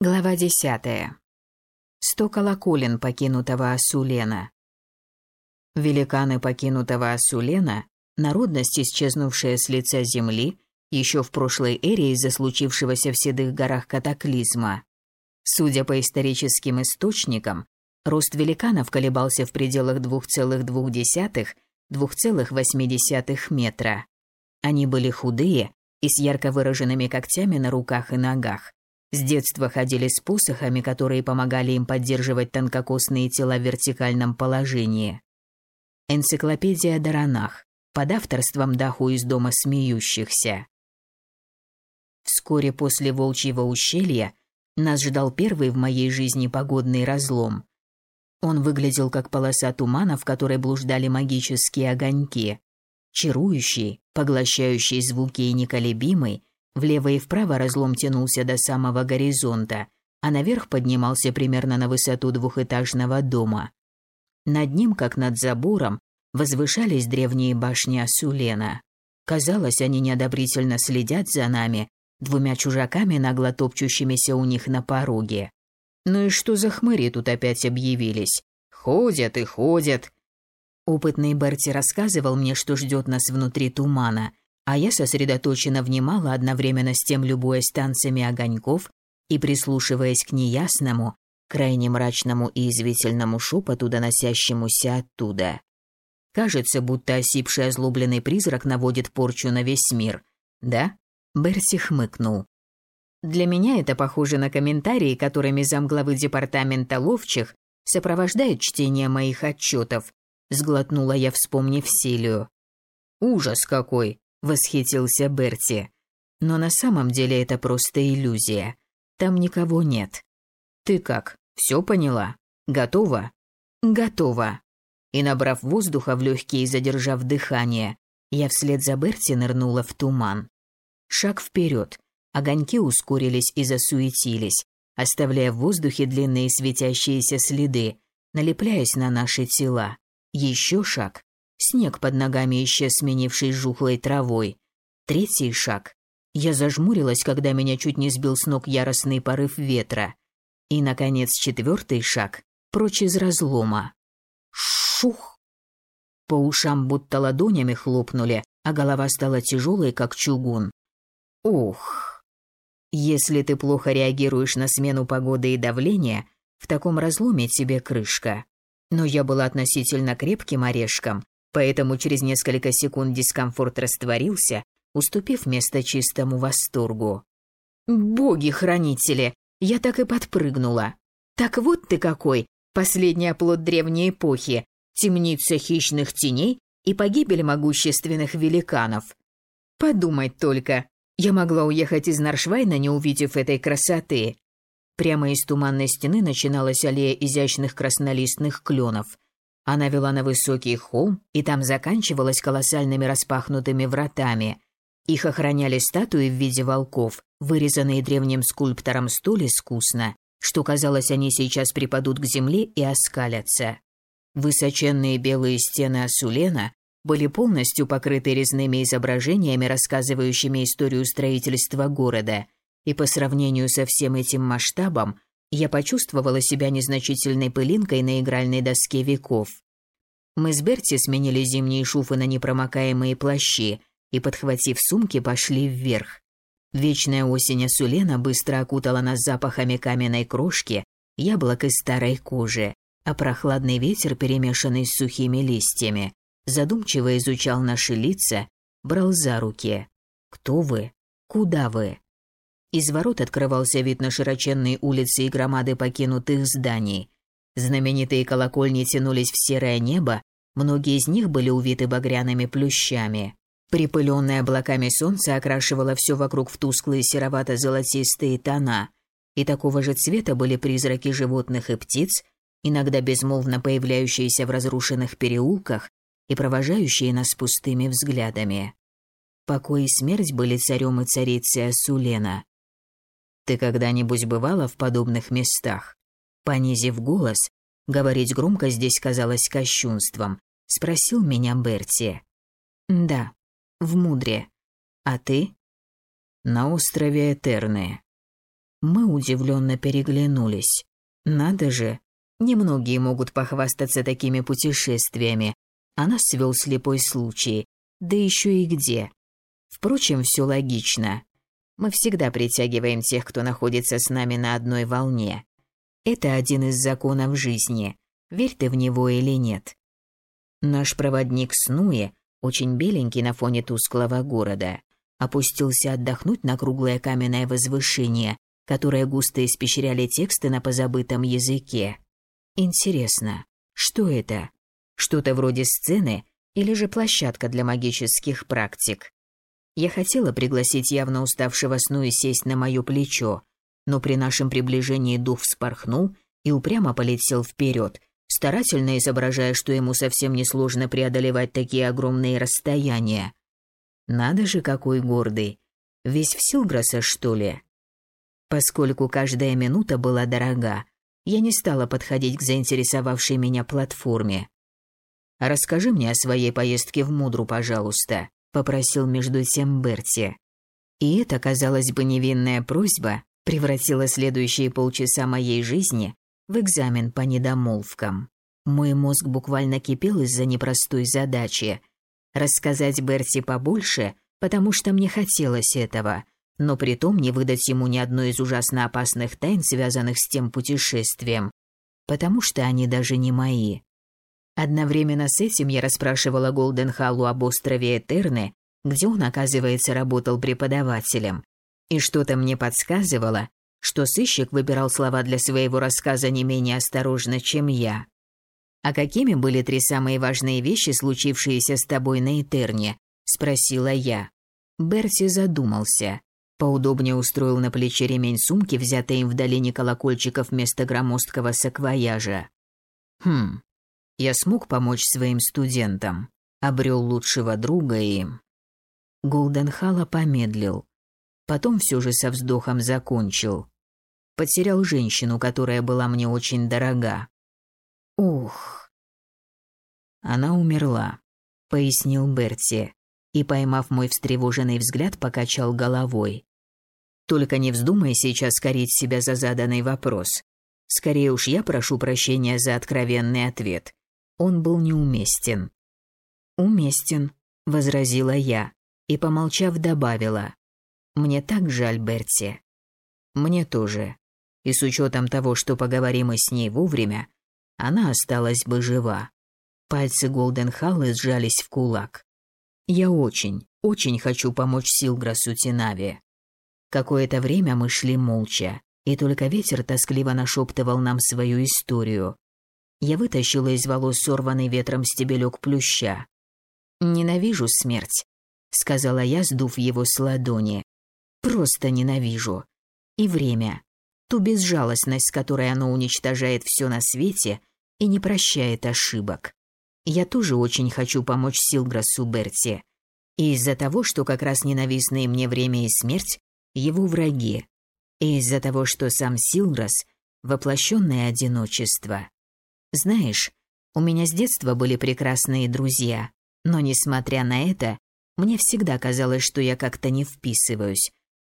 Глава десятая. Сто колоколен покинутого Асулена. Великаны покинутого Асулена, народность, исчезнувшая с лица земли, еще в прошлой эре из-за случившегося в Седых горах катаклизма. Судя по историческим источникам, рост великанов колебался в пределах 2,2-2,8 метра. Они были худые и с ярко выраженными когтями на руках и ногах с детства ходили с посохами, которые помогали им поддерживать тонкокосные тела в вертикальном положении. Энциклопедия Даранах под авторством Даху из Дома смеющихся. Вскоре после Волчьего ущелья нас ждал первый в моей жизни погодный разлом. Он выглядел как полоса тумана, в которой блуждали магические огоньки. Чарующий, поглощающий звуки и неколебимый, Влево и вправо разлом тянулся до самого горизонта, а наверх поднимался примерно на высоту двухэтажного дома. Над ним, как над забором, возвышались древние башни Асулена. Казалось, они неодобрительно следят за нами, двумя чужаками, нагло топчущимися у них на пороге. Ну и что за хмыри тут опять объявились? Ходят и ходят. Опытный Берти рассказывал мне, что ждет нас внутри тумана, а я сосредоточенно внимала одновременно с тем любуясь танцами огоньков и прислушиваясь к неясному, крайне мрачному и извительному шепоту, доносящемуся оттуда. Кажется, будто осипший озлобленный призрак наводит порчу на весь мир. Да? Берси хмыкнул. Для меня это похоже на комментарии, которыми замглавы департамента ловчих сопровождает чтение моих отчетов. Сглотнула я, вспомнив Силию. Ужас какой! Восхитился Берти. Но на самом деле это просто иллюзия. Там никого нет. Ты как? Все поняла? Готова? Готова. И набрав воздуха в легкие и задержав дыхание, я вслед за Берти нырнула в туман. Шаг вперед. Огоньки ускорились и засуетились, оставляя в воздухе длинные светящиеся следы, налепляясь на наши тела. Еще шаг, Снег под ногами исчез, сменившись жухлой травой. Третий шаг. Я зажмурилась, когда меня чуть не сбил с ног яростный порыв ветра. И, наконец, четвертый шаг. Прочь из разлома. Шух! По ушам будто ладонями хлопнули, а голова стала тяжелой, как чугун. Ох! Если ты плохо реагируешь на смену погоды и давления, в таком разломе тебе крышка. Но я была относительно крепким орешком, поэтому через несколько секунд дискомфорт растворился, уступив место чистому восторгу. «Боги-хранители! Я так и подпрыгнула! Так вот ты какой! Последний оплот древней эпохи! Темница хищных теней и погибель могущественных великанов! Подумать только! Я могла уехать из Наршвайна, не увидев этой красоты!» Прямо из туманной стены начиналась аллея изящных краснолистных кленов – она вела на высокий холм, и там заканчивалась колоссальными распахнутыми вратами. Их охраняли статуи в виде волков, вырезанные древним скульптором столь искусно, что казалось, они сейчас припадут к земле и оскалятся. Высоченные белые стены Асулена были полностью покрыты резными изображениями, рассказывающими историю строительства города, и по сравнению со всем этим масштабом я почувствовала себя незначительной пылинкой на игральной доске веков. Мы с Берти сменили зимние шуфы на непромокаемые плащи и, подхватив сумки, пошли вверх. Вечная осень Асулена быстро окутала нас запахами каменной крошки, яблок и старой кожи, а прохладный ветер, перемешанный с сухими листьями, задумчиво изучал наши лица, брал за руки. «Кто вы? Куда вы?» Из ворот открывался вид на широченные улицы и громады покинутых зданий. Знаменитые колокольни тянулись в серое небо, многие из них были увиты багряными плющами. Припыленное облаками солнце окрашивало все вокруг в тусклые серовато-золотистые тона, и такого же цвета были призраки животных и птиц, иногда безмолвно появляющиеся в разрушенных переулках и провожающие нас пустыми взглядами. Покой и смерть были царем и царицей Асулена. Ты когда-нибудь бывала в подобных местах? Понизив голос, говорить громко здесь казалось кощунством, спросил меня Берти. Да, в Мудре. А ты? На острове Этерны. Мы удивленно переглянулись. Надо же, немногие могут похвастаться такими путешествиями, а нас свел слепой случай, да еще и где. Впрочем, все логично. Мы всегда притягиваем тех, кто находится с нами на одной волне. Это один из законов жизни, верь ты в него или нет. Наш проводник Снуи, очень беленький на фоне тусклого города, опустился отдохнуть на круглое каменное возвышение, которое густо испещряли тексты на позабытом языке. Интересно, что это? Что-то вроде сцены или же площадка для магических практик? Я хотела пригласить явно уставшего Снуи сесть на мое плечо, но при нашем приближении дух вспорхнул и упрямо полетел вперед, старательно изображая, что ему совсем несложно преодолевать такие огромные расстояния. Надо же, какой гордый. Весь в Силграса, что ли? Поскольку каждая минута была дорога, я не стала подходить к заинтересовавшей меня платформе. «Расскажи мне о своей поездке в Мудру, пожалуйста», — попросил между тем Берти. И это, казалось бы, невинная просьба превратила следующие полчаса моей жизни в экзамен по недомолвкам. Мой мозг буквально кипел из-за непростой задачи, рассказать Берти побольше, потому что мне хотелось этого, но при том не выдать ему ни одной из ужасно опасных тайн, связанных с тем путешествием, потому что они даже не мои. Одновременно с этим я расспрашивала Голденхалу об острове Этерны, где он, оказывается, работал преподавателем. И что-то мне подсказывало, что сыщик выбирал слова для своего рассказа не менее осторожно, чем я. «А какими были три самые важные вещи, случившиеся с тобой на Этерне?» – спросила я. Берти задумался. Поудобнее устроил на плече ремень сумки, взятый им в долине колокольчиков вместо громоздкого саквояжа. «Хм, я смог помочь своим студентам, обрел лучшего друга и...» Голденхала помедлил. Потом все же со вздохом закончил. Потерял женщину, которая была мне очень дорога. Ух. Она умерла, пояснил Берти и, поймав мой встревоженный взгляд, покачал головой. Только не вздумай сейчас корить себя за заданный вопрос. Скорее уж я прошу прощения за откровенный ответ. Он был неуместен. Уместен, возразила я и, помолчав, добавила: Мне так жаль, Берти. Мне тоже. И с учетом того, что поговорим мы с ней вовремя, она осталась бы жива. Пальцы Голденхаллы сжались в кулак. Я очень, очень хочу помочь Силграсу Тинави. Какое-то время мы шли молча, и только ветер тоскливо нашептывал нам свою историю. Я вытащила из волос сорванный ветром стебелек плюща. «Ненавижу смерть», — сказала я, сдув его с ладони. «Просто ненавижу. И время. Ту безжалостность, с которой оно уничтожает все на свете и не прощает ошибок. Я тоже очень хочу помочь Силграсу Берти. И из-за того, что как раз ненавистные мне время и смерть – его враги. И из-за того, что сам Силграс – воплощенное одиночество. Знаешь, у меня с детства были прекрасные друзья, но, несмотря на это, мне всегда казалось, что я как-то не вписываюсь,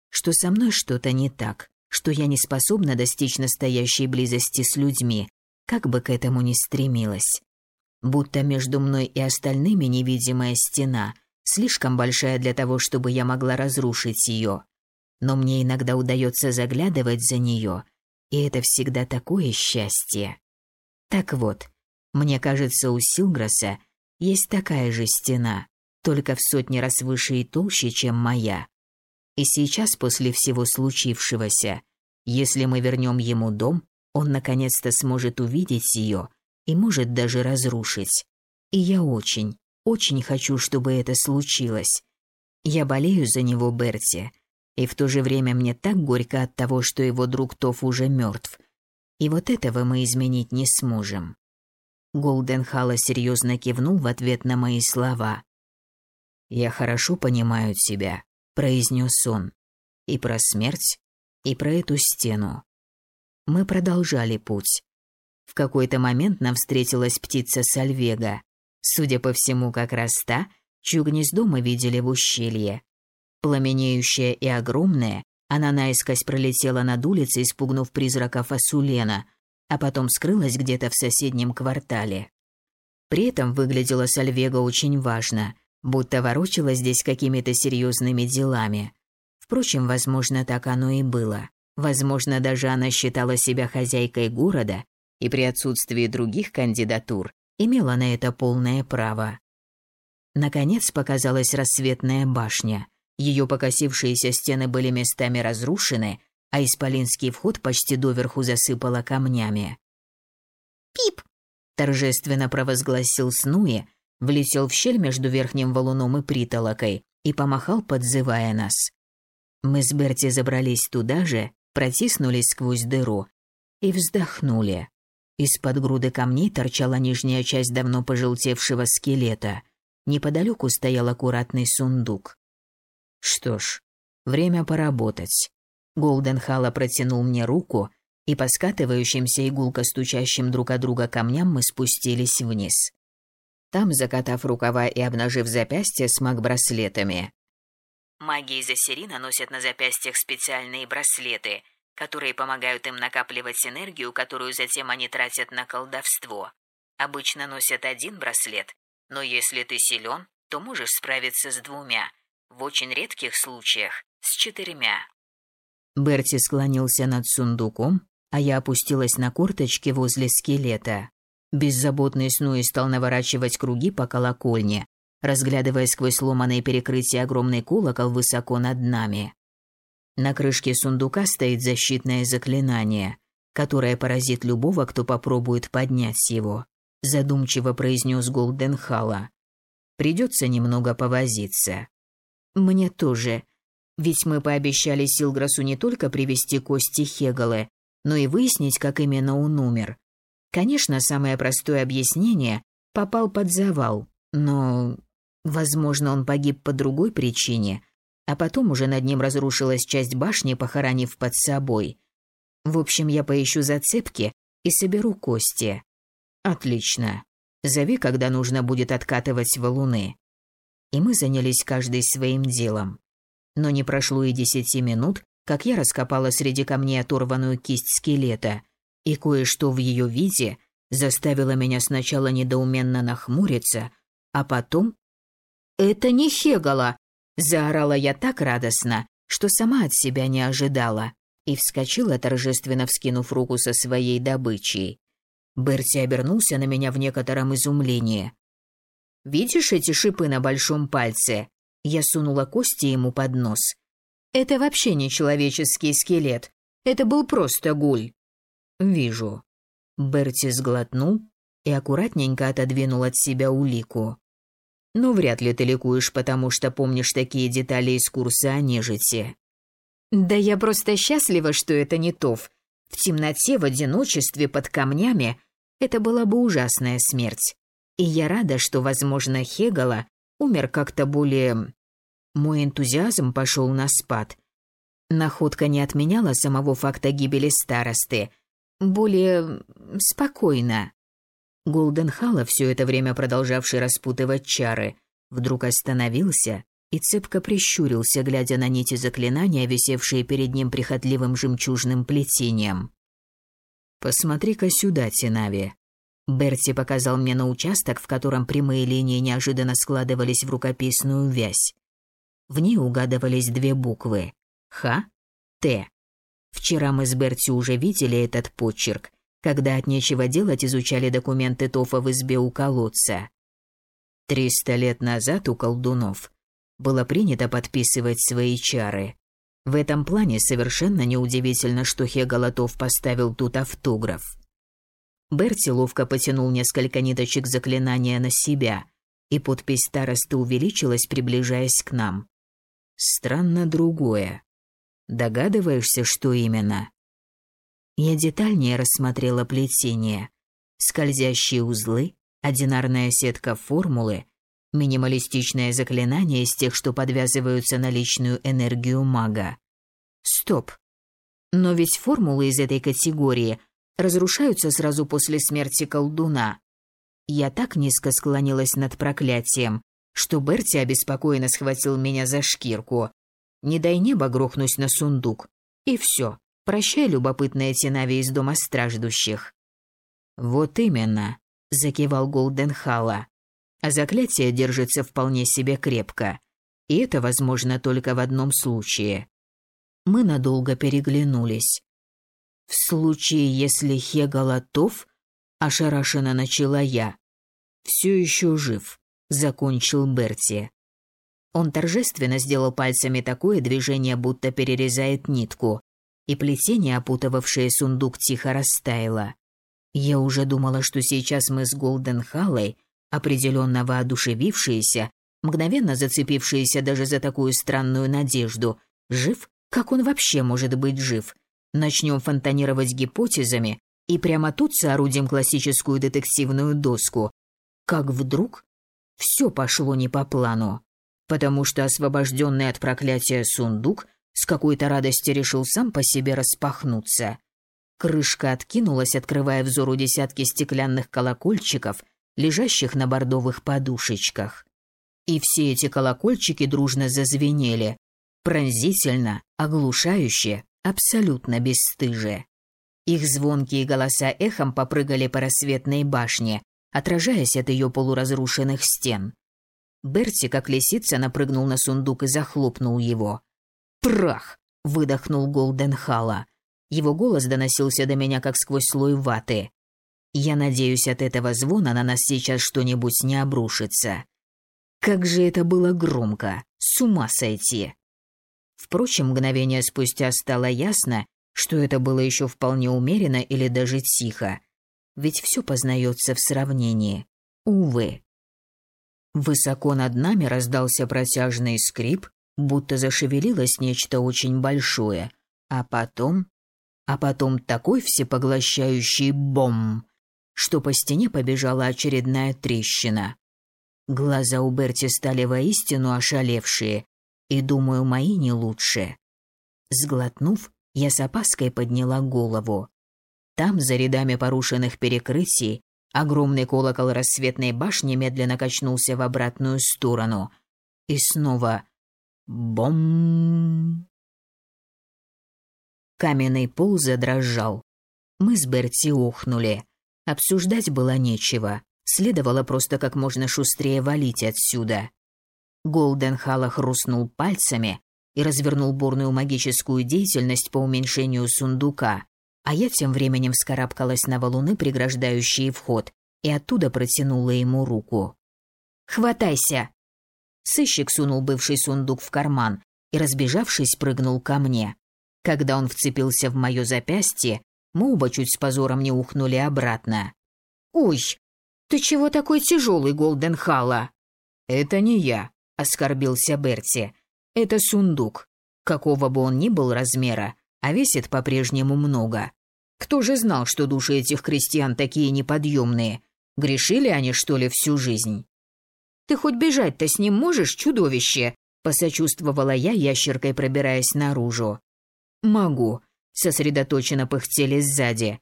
что со мной что-то не так, что я не способна достичь настоящей близости с людьми, как бы к этому ни стремилась. Будто между мной и остальными невидимая стена, слишком большая для того, чтобы я могла разрушить ее. Но мне иногда удается заглядывать за нее, и это всегда такое счастье. Так вот, мне кажется, у Силграса есть такая же стена, только в сотни раз выше и толще, чем моя. И сейчас, после всего случившегося, если мы вернем ему дом, он наконец-то сможет увидеть ее и может даже разрушить. И я очень, очень хочу, чтобы это случилось. Я болею за него, Берти, и в то же время мне так горько от того, что его друг Тоф уже мертв. И вот этого мы изменить не сможем. Голденхалла серьезно кивнул в ответ на мои слова. «Я хорошо понимаю тебя», — произнес он. «И про смерть, и про эту стену. Мы продолжали путь. В какой-то момент нам встретилась птица Сальвега. Судя по всему, как раз та, чью гнездо мы видели в ущелье. Пламенеющая и огромная, Она наискось пролетела над улицей, испугнув призрака Фасулена, а потом скрылась где-то в соседнем квартале. При этом выглядела Сальвега очень важно, будто ворочалась здесь какими-то серьезными делами. Впрочем, возможно, так оно и было. Возможно, даже она считала себя хозяйкой города и при отсутствии других кандидатур имела на это полное право. Наконец показалась рассветная башня. Ее покосившиеся стены были местами разрушены, а исполинский вход почти доверху засыпало камнями. «Пип!» – торжественно провозгласил Снуи, влетел в щель между верхним валуном и притолокой и помахал, подзывая нас. Мы с Берти забрались туда же, протиснулись сквозь дыру и вздохнули. Из-под груды камней торчала нижняя часть давно пожелтевшего скелета. Неподалеку стоял аккуратный сундук. Что ж, время поработать. Голден Халла протянул мне руку, и по скатывающимся игулко стучащим друг о друга камням мы спустились вниз. Там, закатав рукава и обнажив запястья с маг-браслетами. Маги из Ассирина носят на запястьях специальные браслеты, которые помогают им накапливать энергию, которую затем они тратят на колдовство. Обычно носят один браслет, но если ты силен, то можешь справиться с двумя, в очень редких случаях с четырьмя. Берти склонился над сундуком, а я опустилась на корточки возле скелета. Беззаботный Снуи стал наворачивать круги по колокольне, разглядывая сквозь сломанные перекрытия огромный колокол высоко над нами. На крышке сундука стоит защитное заклинание, которое поразит любого, кто попробует поднять его задумчиво произнес Голденхала. Придется немного повозиться. Мне тоже. Ведь мы пообещали Силграсу не только привести кости Хегалы, но и выяснить, как именно он умер. Конечно, самое простое объяснение – попал под завал, но, возможно, он погиб по другой причине, а потом уже над ним разрушилась часть башни, похоронив под собой. В общем, я поищу зацепки и соберу кости. Отлично. Зови, когда нужно будет откатывать валуны. И мы занялись каждый своим делом. Но не прошло и десяти минут, как я раскопала среди камней оторванную кисть скелета, и кое-что в ее виде заставило меня сначала недоуменно нахмуриться, а потом... «Это не Хегала!» – заорала я так радостно, что сама от себя не ожидала, и вскочила, торжественно вскинув руку со своей добычей. Берти обернулся на меня в некотором изумлении. «Видишь эти шипы на большом пальце?» Я сунула кости ему под нос. «Это вообще не человеческий скелет. Это был просто гуль». «Вижу». Берти сглотнул и аккуратненько отодвинул от себя улику. «Ну, вряд ли ты ликуешь, потому что помнишь такие детали из курса о нежити». «Да я просто счастлива, что это не Тов. В темноте, в одиночестве, под камнями это была бы ужасная смерть. И я рада, что, возможно, Хегала умер как-то более... Мой энтузиазм пошел на спад. Находка не отменяла самого факта гибели старосты. Более... спокойно. Голден Халла, все это время продолжавший распутывать чары, вдруг остановился и цепко прищурился, глядя на нити заклинания, висевшие перед ним прихотливым жемчужным плетением. «Посмотри-ка сюда, Тинави». Берти показал мне на участок, в котором прямые линии неожиданно складывались в рукописную вязь. В ней угадывались две буквы – Х, Т. Вчера мы с Берти уже видели этот почерк, когда от нечего делать изучали документы Тофа в избе у колодца. Триста лет назад у колдунов было принято подписывать свои чары. В этом плане совершенно неудивительно, что Хеголотов поставил тут автограф. Берти ловко потянул несколько ниточек заклинания на себя, и подпись старосты увеличилась, приближаясь к нам. Странно другое. Догадываешься, что именно? Я детальнее рассмотрела плетение. Скользящие узлы, одинарная сетка формулы, Минималистичное заклинание из тех, что подвязываются на личную энергию мага. Стоп. Но ведь формулы из этой категории разрушаются сразу после смерти колдуна. Я так низко склонилась над проклятием, что Берти обеспокоенно схватил меня за шкирку. Не дай небо грохнусь на сундук. И все. Прощай, любопытные тенави из дома страждущих. Вот именно, закивал Голденхала. А заклятие держится вполне себе крепко. И это возможно только в одном случае. Мы надолго переглянулись. В случае, если Хега готов, ошарашенно начала я. Все еще жив, закончил Берти. Он торжественно сделал пальцами такое движение, будто перерезает нитку, и плетение, опутывавшее сундук, тихо растаяло. Я уже думала, что сейчас мы с Голден Халлой, определенно воодушевившиеся, мгновенно зацепившиеся даже за такую странную надежду, жив, как он вообще может быть жив, начнем фонтанировать гипотезами и прямо тут соорудим классическую детективную доску. Как вдруг все пошло не по плану, потому что освобожденный от проклятия сундук с какой-то радости решил сам по себе распахнуться. Крышка откинулась, открывая взору десятки стеклянных колокольчиков, лежащих на бордовых подушечках. И все эти колокольчики дружно зазвенели, пронзительно, оглушающе, абсолютно бесстыже. Их звонкие голоса эхом попрыгали по рассветной башне, отражаясь от ее полуразрушенных стен. Берти, как лисица, напрыгнул на сундук и захлопнул его. «Прах!» — выдохнул Голденхала. Его голос доносился до меня, как сквозь слой ваты. «Я надеюсь, от этого звона на нас сейчас что-нибудь не обрушится». Как же это было громко! С ума сойти! Впрочем, мгновение спустя стало ясно, что это было еще вполне умеренно или даже тихо. Ведь все познается в сравнении. Увы. Высоко над нами раздался протяжный скрип, будто зашевелилось нечто очень большое, а потом... А потом такой всепоглощающий бом, что по стене побежала очередная трещина. Глаза у Берти стали воистину ошалевшие, и, думаю, мои не лучше. Сглотнув, я с опаской подняла голову. Там, за рядами порушенных перекрытий, огромный колокол рассветной башни медленно качнулся в обратную сторону. И снова бом. Каменный пол задрожал. Мы с Берти охнули. Обсуждать было нечего. Следовало просто как можно шустрее валить отсюда. Голден Хала хрустнул пальцами и развернул бурную магическую деятельность по уменьшению сундука, а я тем временем вскарабкалась на валуны, преграждающие вход, и оттуда протянула ему руку. «Хватайся!» Сыщик сунул бывший сундук в карман и, разбежавшись, прыгнул ко мне. Когда он вцепился в мое запястье, мы оба чуть с позором не ухнули обратно. «Ой, ты чего такой тяжелый, Голден Халла?» «Это не я», — оскорбился Берти. «Это сундук. Какого бы он ни был размера, а весит по-прежнему много. Кто же знал, что души этих крестьян такие неподъемные? Грешили они, что ли, всю жизнь? «Ты хоть бежать-то с ним можешь, чудовище?» – посочувствовала я ящеркой, пробираясь наружу. «Могу», – сосредоточенно пыхтели сзади.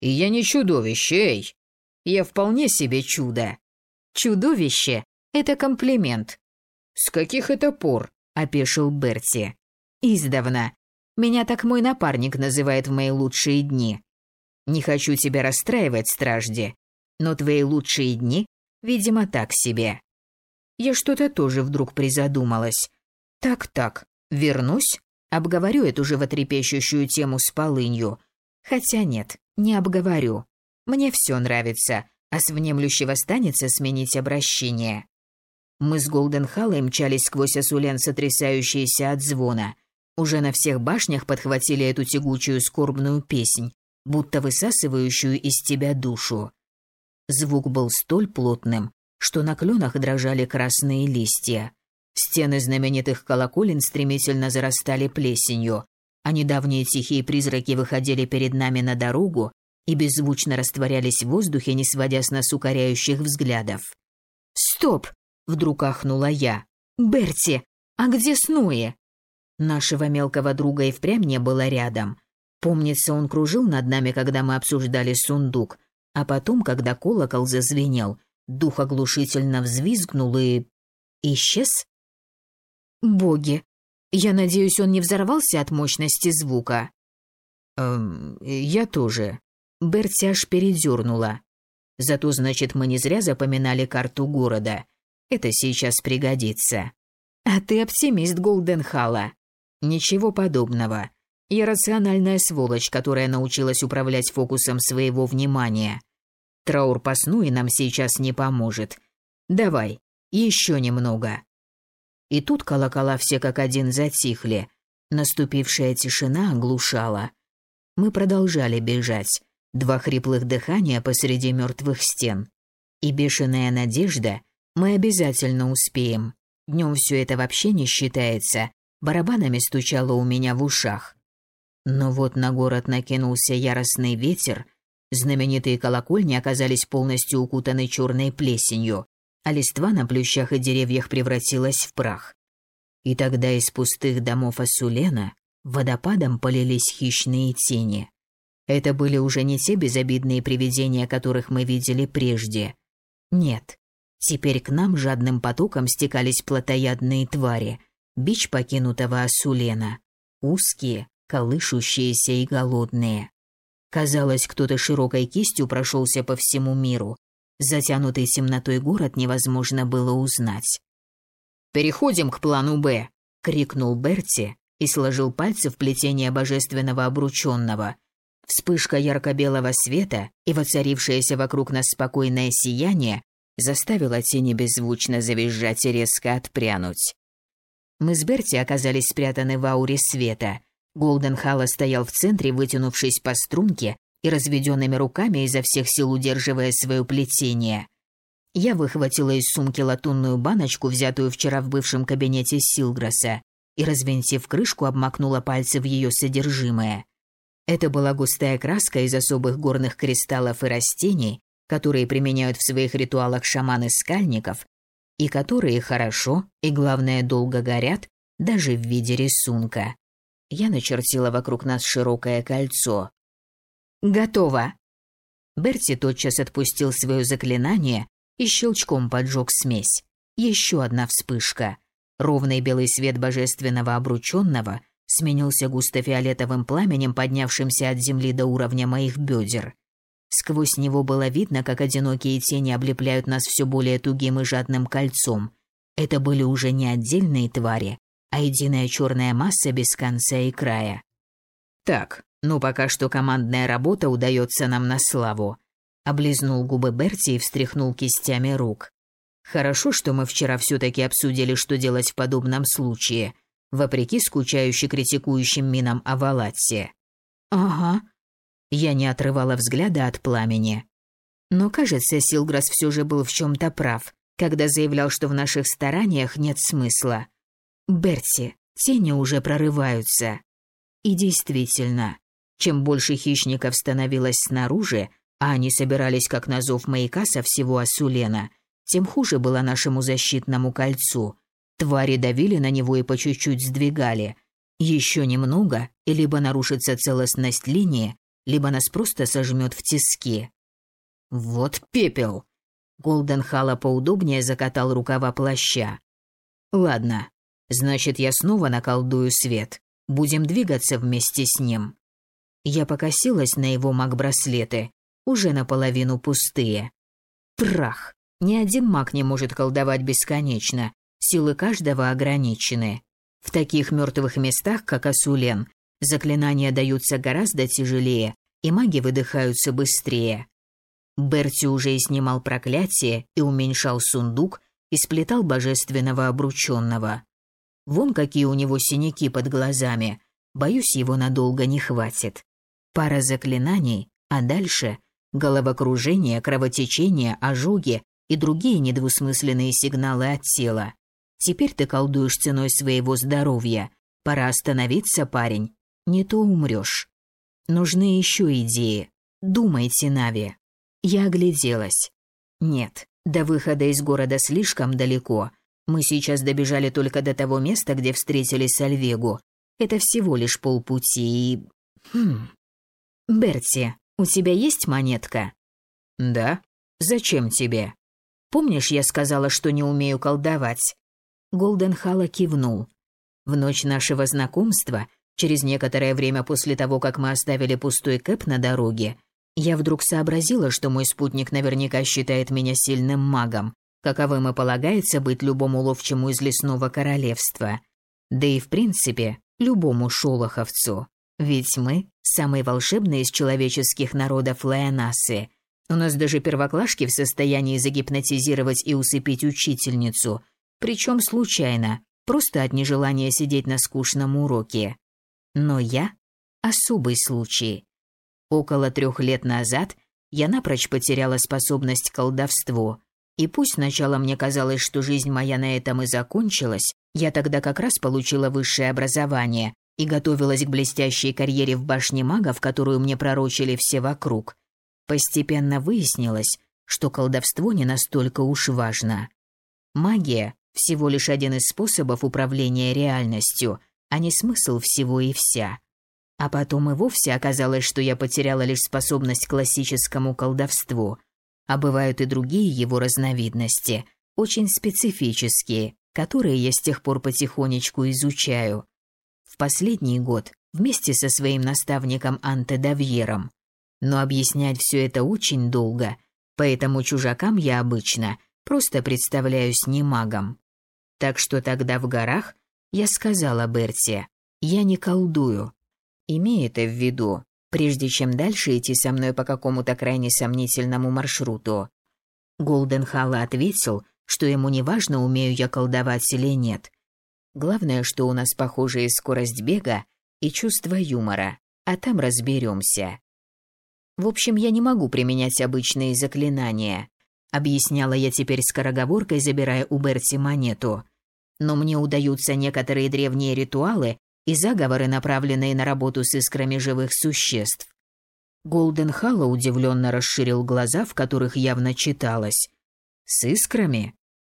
«И я не чудовище, эй! Я вполне себе чудо!» «Чудовище – это комплимент». «С каких это пор?» – опешил Берти. «Издавна. Меня так мой напарник называет в мои лучшие дни. Не хочу тебя расстраивать, стражди, но твои лучшие дни, видимо, так себе. Я что-то тоже вдруг призадумалась. Так-так, вернусь, обговорю эту животрепещущую тему с полынью. Хотя нет, не обговорю. Мне все нравится, а с внемлющего станется сменить обращение. Мы с Голденхаллой мчались сквозь Асулен, сотрясающиеся от звона – уже на всех башнях подхватили эту тягучую скорбную песнь, будто высасывающую из тебя душу. Звук был столь плотным, что на кленах дрожали красные листья. Стены знаменитых колоколен стремительно зарастали плесенью, а недавние тихие призраки выходили перед нами на дорогу и беззвучно растворялись в воздухе, не сводя с нас укоряющих взглядов. «Стоп!» — вдруг ахнула я. «Берти, а где Снуи?» Нашего мелкого друга и впрямь не было рядом. Помнится, он кружил над нами, когда мы обсуждали сундук, а потом, когда колокол зазвенел, дух оглушительно взвизгнул и... исчез? Боги, Я надеюсь, он не взорвался от мощности звука. Эм, я тоже. Берти аж передернула. Зато, значит, мы не зря запоминали карту города. Это сейчас пригодится. А ты оптимист Голденхала. Ничего подобного. Я рациональная сволочь, которая научилась управлять фокусом своего внимания. Траур по сну и нам сейчас не поможет. Давай, еще немного. И тут колокола все как один затихли. Наступившая тишина оглушала. Мы продолжали бежать. Два хриплых дыхания посреди мертвых стен. И бешеная надежда, мы обязательно успеем. Днем все это вообще не считается. Барабанами стучало у меня в ушах. Но вот на город накинулся яростный ветер. Знаменитые колокольни оказались полностью укутаны черной плесенью, а листва на плющах и деревьях превратилась в прах. И тогда из пустых домов Асулена водопадом полились хищные тени. Это были уже не те безобидные привидения, которых мы видели прежде. Нет. Теперь к нам жадным потоком стекались плотоядные твари, бич покинутого Асулена. Узкие, колышущиеся и голодные. Казалось, кто-то широкой кистью прошелся по всему миру. Затянутый темнотой город невозможно было узнать. «Переходим к плану «Б», — крикнул Берти и сложил пальцы в плетение божественного обрученного — Вспышка ярко-белого света и воцарившееся вокруг нас спокойное сияние заставило тени беззвучно завизжать и резко отпрянуть. Мы с Берти оказались спрятаны в ауре света. Голден Халла стоял в центре, вытянувшись по струнке и разведенными руками изо всех сил удерживая свое плетение. Я выхватила из сумки латунную баночку, взятую вчера в бывшем кабинете Силграса, и, развинтив крышку, обмакнула пальцы в ее содержимое. Это была густая краска из особых горных кристаллов и растений, которые применяют в своих ритуалах шаманы-скальников, и которые хорошо и, главное, долго горят, даже в виде рисунка. Я начертила вокруг нас широкое кольцо. «Готово!» Берти тотчас отпустил свое заклинание и щелчком поджег смесь. Еще одна вспышка. Ровный белый свет божественного обрученного сменился густо-фиолетовым пламенем, поднявшимся от земли до уровня моих бедер. Сквозь него было видно, как одинокие тени облепляют нас все более тугим и жадным кольцом. Это были уже не отдельные твари, а единая черная масса без конца и края. Так, ну пока что командная работа удается нам на славу. Облизнул губы Берти и встряхнул кистями рук. Хорошо, что мы вчера все-таки обсудили, что делать в подобном случае – вопреки скучающе критикующим минам Авалатсе. «Ага». Я не отрывала взгляда от пламени. Но, кажется, Силграс все же был в чем-то прав, когда заявлял, что в наших стараниях нет смысла. «Берти, тени уже прорываются». И действительно, чем больше хищников становилось снаружи, а они собирались как на зов маяка со всего Асулена, тем хуже было нашему защитному кольцу, Твари давили на него и по чуть-чуть сдвигали. Еще немного, и либо нарушится целостность линии, либо нас просто сожмет в тиски. Вот пепел. Голден Хала поудобнее закатал рукава плаща. Ладно, значит, я снова наколдую свет. Будем двигаться вместе с ним. Я покосилась на его маг-браслеты, уже наполовину пустые. Прах. Ни один маг не может колдовать бесконечно, Силы каждого ограничены. В таких мертвых местах, как Асулен, заклинания даются гораздо тяжелее, и маги выдыхаются быстрее. Берти уже и снимал проклятие, и уменьшал сундук, и сплетал божественного обрученного. Вон какие у него синяки под глазами. Боюсь, его надолго не хватит. Пара заклинаний, а дальше головокружение, кровотечение, ожоги и другие недвусмысленные сигналы от тела. Теперь ты колдуешь ценой своего здоровья. Пора остановиться, парень. Не то умрешь. Нужны еще идеи. Думайте, Нави. Я огляделась. Нет, до выхода из города слишком далеко. Мы сейчас добежали только до того места, где встретились с Альвегу. Это всего лишь полпути и... Хм... Берти, у тебя есть монетка? Да. Зачем тебе? Помнишь, я сказала, что не умею колдовать? Голденхала кивнул. В ночь нашего знакомства, через некоторое время после того, как мы оставили пустой кэп на дороге, я вдруг сообразила, что мой спутник наверняка считает меня сильным магом, каковым и полагается быть любому ловчему из лесного королевства. Да и в принципе, любому шолоховцу. Ведь мы – самые волшебные из человеческих народов Лаянасы. У нас даже первоклашки в состоянии загипнотизировать и усыпить учительницу, причем случайно, просто от нежелания сидеть на скучном уроке. Но я – особый случай. Около трех лет назад я напрочь потеряла способность к колдовству. И пусть сначала мне казалось, что жизнь моя на этом и закончилась, я тогда как раз получила высшее образование и готовилась к блестящей карьере в башне магов, которую мне пророчили все вокруг. Постепенно выяснилось, что колдовство не настолько уж важно. Магия – всего лишь один из способов управления реальностью, а не смысл всего и вся. А потом и вовсе оказалось, что я потеряла лишь способность к классическому колдовству, а бывают и другие его разновидности, очень специфические, которые я с тех пор потихонечку изучаю. В последний год вместе со своим наставником Анте Давьером. Но объяснять все это очень долго, поэтому чужакам я обычно просто представляюсь не магом. Так что тогда в горах я сказала Берти, я не колдую. Имей это в виду, прежде чем дальше идти со мной по какому-то крайне сомнительному маршруту. Голден Халла ответил, что ему не важно, умею я колдовать или нет. Главное, что у нас похожая скорость бега и чувство юмора, а там разберемся. В общем, я не могу применять обычные заклинания, объясняла я теперь скороговоркой, забирая у Берти монету. Но мне удаются некоторые древние ритуалы и заговоры, направленные на работу с искрами живых существ. Голден Халла удивленно расширил глаза, в которых явно читалось. «С искрами?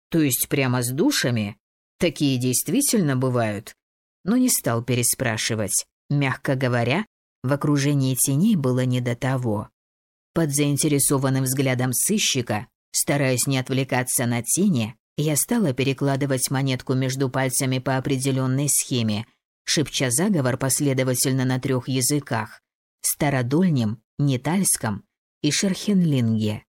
То есть прямо с душами? Такие действительно бывают?» Но не стал переспрашивать. Мягко говоря, в окружении теней было не до того. Под заинтересованным взглядом сыщика, стараясь не отвлекаться на тени, я стала перекладывать монетку между пальцами по определенной схеме, шепча заговор последовательно на трех языках – стародольнем, нетальском и шерхенлинге.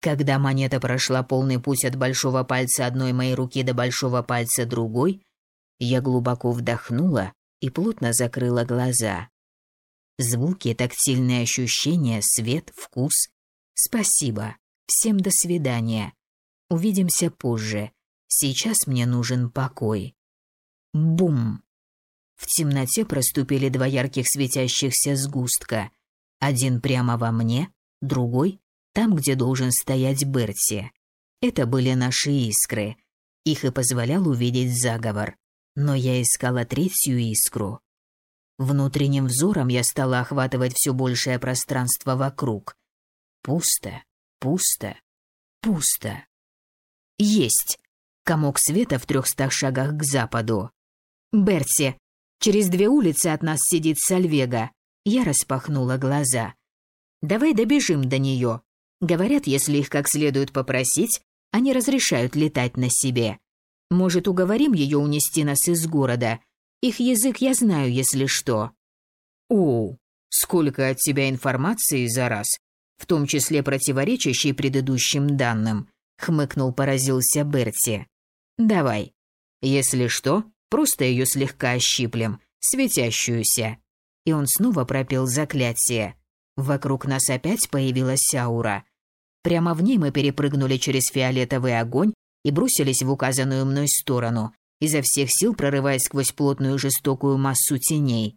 Когда монета прошла полный путь от большого пальца одной моей руки до большого пальца другой, я глубоко вдохнула и плотно закрыла глаза. Звуки, тактильные ощущения, свет, вкус. Спасибо. Всем до свидания. Увидимся позже. Сейчас мне нужен покой. Бум. В темноте проступили два ярких светящихся сгустка. Один прямо во мне, другой там, где должен стоять Берти. Это были наши искры. Их и позволял увидеть заговор. Но я искала третью искру. Внутренним взором я стала охватывать все большее пространство вокруг. Пусто, пусто, пусто. Есть. Комок света в трехстах шагах к западу. Берти, через две улицы от нас сидит Сальвега. Я распахнула глаза. Давай добежим до нее. Говорят, если их как следует попросить, они разрешают летать на себе. Может, уговорим ее унести нас из города — их язык я знаю, если что. О, сколько от тебя информации за раз, в том числе противоречащей предыдущим данным, хмыкнул, поразился Берти. Давай. Если что, просто ее слегка ощиплем, светящуюся. И он снова пропел заклятие. Вокруг нас опять появилась аура. Прямо в ней мы перепрыгнули через фиолетовый огонь и бросились в указанную мной сторону, изо всех сил прорываясь сквозь плотную жестокую массу теней.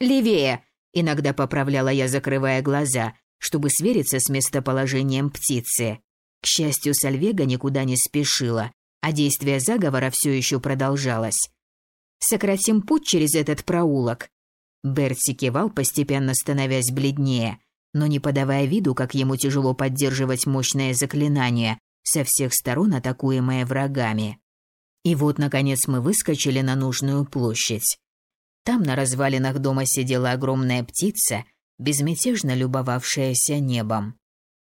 «Левее!» – иногда поправляла я, закрывая глаза, чтобы свериться с местоположением птицы. К счастью, Сальвега никуда не спешила, а действие заговора все еще продолжалось. «Сократим путь через этот проулок». Берти кивал, постепенно становясь бледнее, но не подавая виду, как ему тяжело поддерживать мощное заклинание, со всех сторон атакуемое врагами. И вот, наконец, мы выскочили на нужную площадь. Там на развалинах дома сидела огромная птица, безмятежно любовавшаяся небом.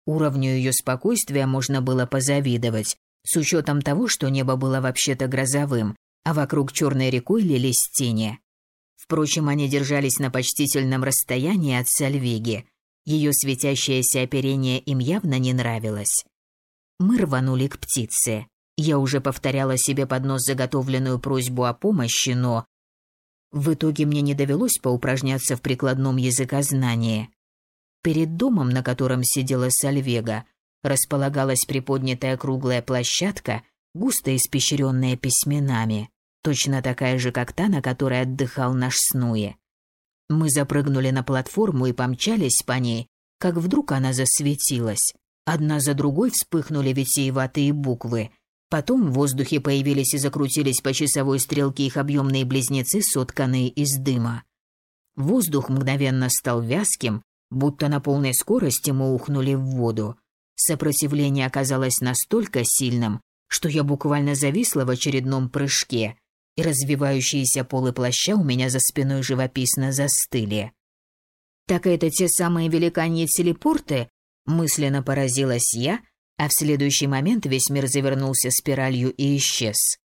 Уровню ее спокойствия можно было позавидовать, с учетом того, что небо было вообще-то грозовым, а вокруг черной рекой лились тени. Впрочем, они держались на почтительном расстоянии от Сальвиги. Ее светящееся оперение им явно не нравилось. Мы рванули к птице. Я уже повторяла себе под нос заготовленную просьбу о помощи, но... В итоге мне не довелось поупражняться в прикладном языкознании. Перед домом, на котором сидела Сальвега, располагалась приподнятая круглая площадка, густо испещренная письменами, точно такая же, как та, на которой отдыхал наш Снуи. Мы запрыгнули на платформу и помчались по ней, как вдруг она засветилась. Одна за другой вспыхнули витиеватые буквы. Потом в воздухе появились и закрутились по часовой стрелке их объемные близнецы, сотканные из дыма. Воздух мгновенно стал вязким, будто на полной скорости мы ухнули в воду. Сопротивление оказалось настолько сильным, что я буквально зависла в очередном прыжке, и развивающиеся полы плаща у меня за спиной живописно застыли. «Так это те самые великаньи телепорты?» Мысленно поразилась я, а в следующий момент весь мир завернулся спиралью и исчез.